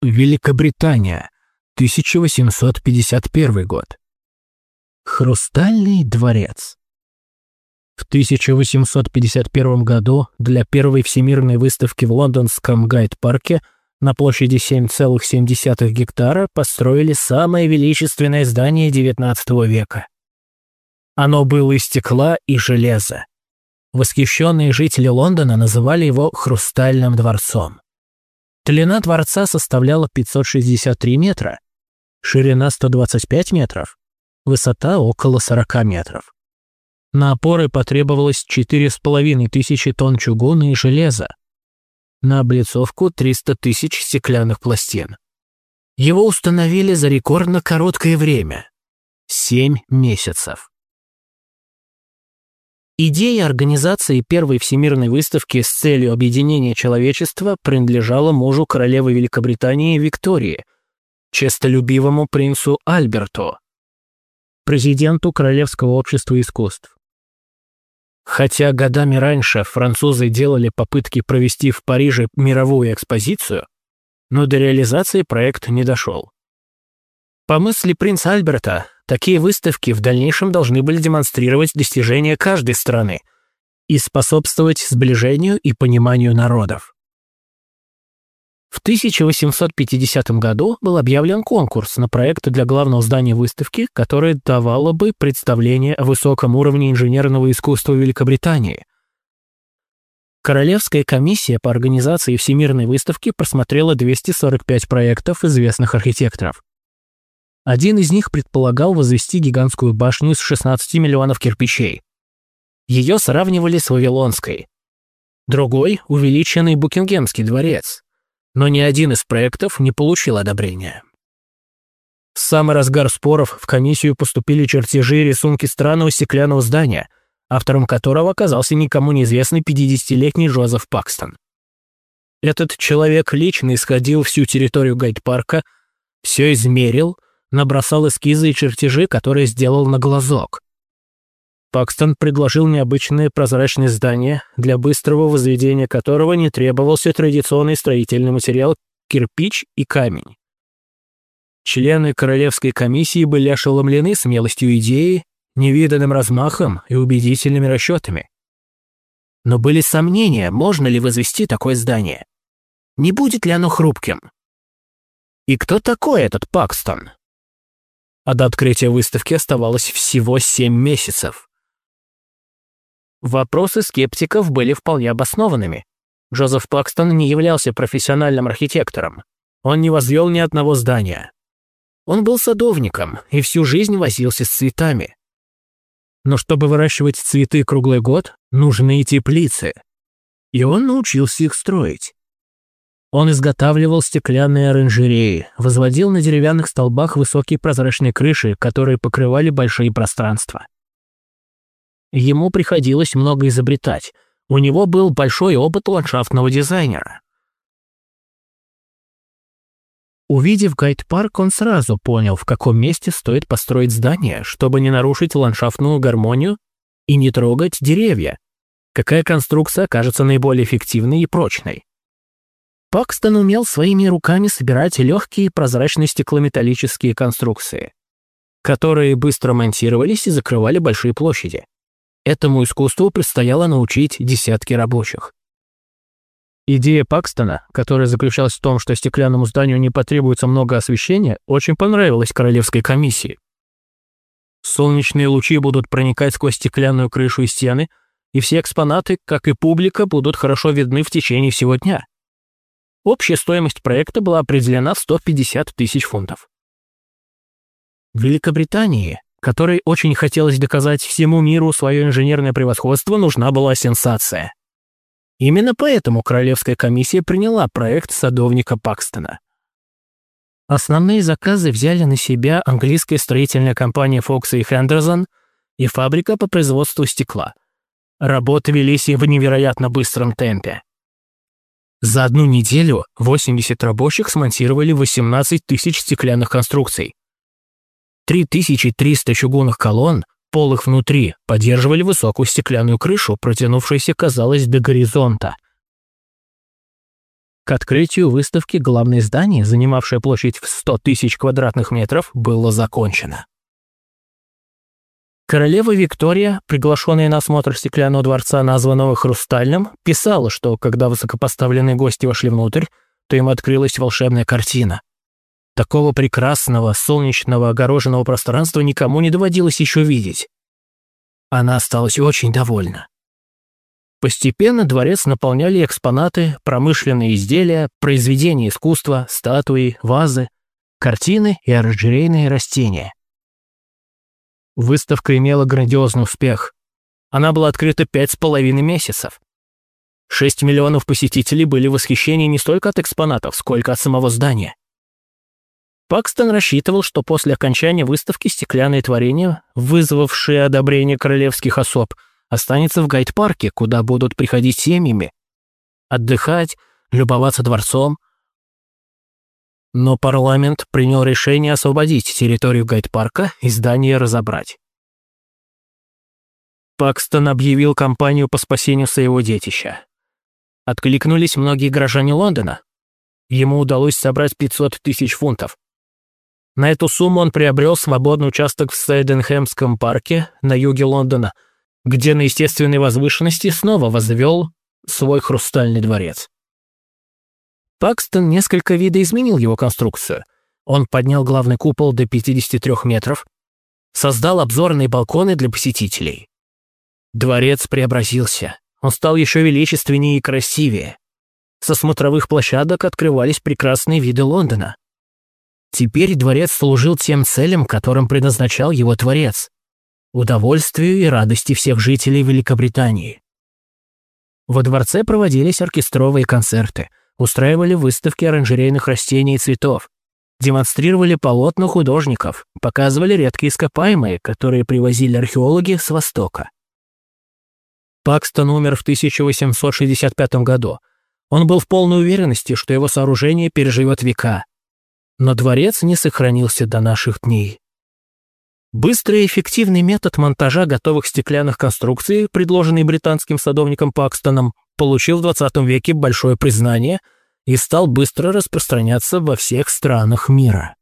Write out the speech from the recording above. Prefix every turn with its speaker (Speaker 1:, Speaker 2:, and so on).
Speaker 1: Великобритания, 1851 год. Хрустальный дворец. В 1851 году для первой всемирной выставки в лондонском Гайд-парке на площади 7,7 гектара построили самое величественное здание XIX века. Оно было из стекла и железа. Восхищенные жители Лондона называли его «хрустальным дворцом». Длина дворца составляла 563 метра, ширина 125 метров, высота около 40 метров. На опоры потребовалось 4,5 тысячи тонн чугуна и железа. На облицовку 300 тысяч стеклянных пластин. Его установили за рекордно короткое время – 7 месяцев. Идея организации первой всемирной выставки с целью объединения человечества принадлежала мужу королевы Великобритании Виктории, честолюбивому принцу Альберту, президенту Королевского общества искусств. Хотя годами раньше французы делали попытки провести в Париже мировую экспозицию, но до реализации проект не дошел. По мысли принца Альберта, такие выставки в дальнейшем должны были демонстрировать достижения каждой страны и способствовать сближению и пониманию народов. В 1850 году был объявлен конкурс на проект для главного здания выставки, которое давало бы представление о высоком уровне инженерного искусства Великобритании. Королевская комиссия по организации Всемирной выставки просмотрела 245 проектов известных архитекторов. Один из них предполагал возвести гигантскую башню из 16 миллионов кирпичей. Ее сравнивали с Вавилонской. Другой – увеличенный Букингемский дворец. Но ни один из проектов не получил одобрения. В самый разгар споров в комиссию поступили чертежи и рисунки странного стеклянного здания, автором которого оказался никому неизвестный 50-летний Джозеф Пакстон. Этот человек лично исходил всю территорию гайд-парка, все измерил – набросал эскизы и чертежи, которые сделал на глазок. Пакстон предложил необычное прозрачное здание, для быстрого возведения которого не требовался традиционный строительный материал кирпич и камень. Члены Королевской комиссии были ошеломлены смелостью идеи, невиданным размахом и убедительными расчетами. Но были сомнения, можно ли возвести такое здание. Не будет ли оно хрупким? И кто такой этот Пакстон? А до открытия выставки оставалось всего 7 месяцев. Вопросы скептиков были вполне обоснованными. Джозеф Пакстон не являлся профессиональным архитектором. Он не возвел ни одного здания. Он был садовником и всю жизнь возился с цветами. Но чтобы выращивать цветы круглый год, нужны теплицы. И он научился их строить. Он изготавливал стеклянные оранжереи, возводил на деревянных столбах высокие прозрачные крыши, которые покрывали большие пространства. Ему приходилось много изобретать. У него был большой опыт ландшафтного дизайнера. Увидев гайд-парк, он сразу понял, в каком месте стоит построить здание, чтобы не нарушить ландшафтную гармонию и не трогать деревья. Какая конструкция окажется наиболее эффективной и прочной. Пакстон умел своими руками собирать легкие прозрачные стеклометаллические конструкции, которые быстро монтировались и закрывали большие площади. Этому искусству предстояло научить десятки рабочих. Идея Пакстона, которая заключалась в том, что стеклянному зданию не потребуется много освещения, очень понравилась королевской комиссии. Солнечные лучи будут проникать сквозь стеклянную крышу и стены, и все экспонаты, как и публика, будут хорошо видны в течение всего дня. Общая стоимость проекта была определена в 150 тысяч фунтов. В Великобритании, которой очень хотелось доказать всему миру свое инженерное превосходство, нужна была сенсация. Именно поэтому Королевская комиссия приняла проект садовника Пакстона. Основные заказы взяли на себя английская строительная компания Фокса и Хендерсон и фабрика по производству стекла. Работы велись в невероятно быстром темпе. За одну неделю 80 рабочих смонтировали 18 тысяч стеклянных конструкций. 3300 чугунных колонн, полых внутри, поддерживали высокую стеклянную крышу, протянувшуюся, казалось, до горизонта. К открытию выставки главное здание, занимавшее площадь в 100 тысяч квадратных метров, было закончено. Королева Виктория, приглашенная на осмотр стеклянного дворца, названного Хрустальным, писала, что когда высокопоставленные гости вошли внутрь, то им открылась волшебная картина. Такого прекрасного, солнечного, огороженного пространства никому не доводилось еще видеть. Она осталась очень довольна. Постепенно дворец наполняли экспонаты, промышленные изделия, произведения искусства, статуи, вазы, картины и оранжерейные растения. Выставка имела грандиозный успех. Она была открыта пять с половиной месяцев. Шесть миллионов посетителей были в восхищении не столько от экспонатов, сколько от самого здания. Пакстон рассчитывал, что после окончания выставки стеклянные творения, вызвавшие одобрение королевских особ – останется в гайд-парке, куда будут приходить семьями, отдыхать, любоваться дворцом. Но парламент принял решение освободить территорию гайд-парка и здание разобрать. Пакстон объявил кампанию по спасению своего детища. Откликнулись многие горожане Лондона. Ему удалось собрать 500 тысяч фунтов. На эту сумму он приобрел свободный участок в Сейденхэмском парке на юге Лондона – где на естественной возвышенности снова возвел свой хрустальный дворец. Пакстон несколько видоизменил его конструкцию. Он поднял главный купол до 53 метров, создал обзорные балконы для посетителей. Дворец преобразился. Он стал еще величественнее и красивее. Со смотровых площадок открывались прекрасные виды Лондона. Теперь дворец служил тем целям, которым предназначал его творец удовольствию и радости всех жителей Великобритании. Во дворце проводились оркестровые концерты, устраивали выставки оранжерейных растений и цветов, демонстрировали полотна художников, показывали редкие ископаемые, которые привозили археологи с Востока. Пакстон умер в 1865 году. Он был в полной уверенности, что его сооружение переживет века. Но дворец не сохранился до наших дней. Быстрый и эффективный метод монтажа готовых стеклянных конструкций, предложенный британским садовником Пакстоном, получил в 20 веке большое признание и стал быстро распространяться во всех странах мира.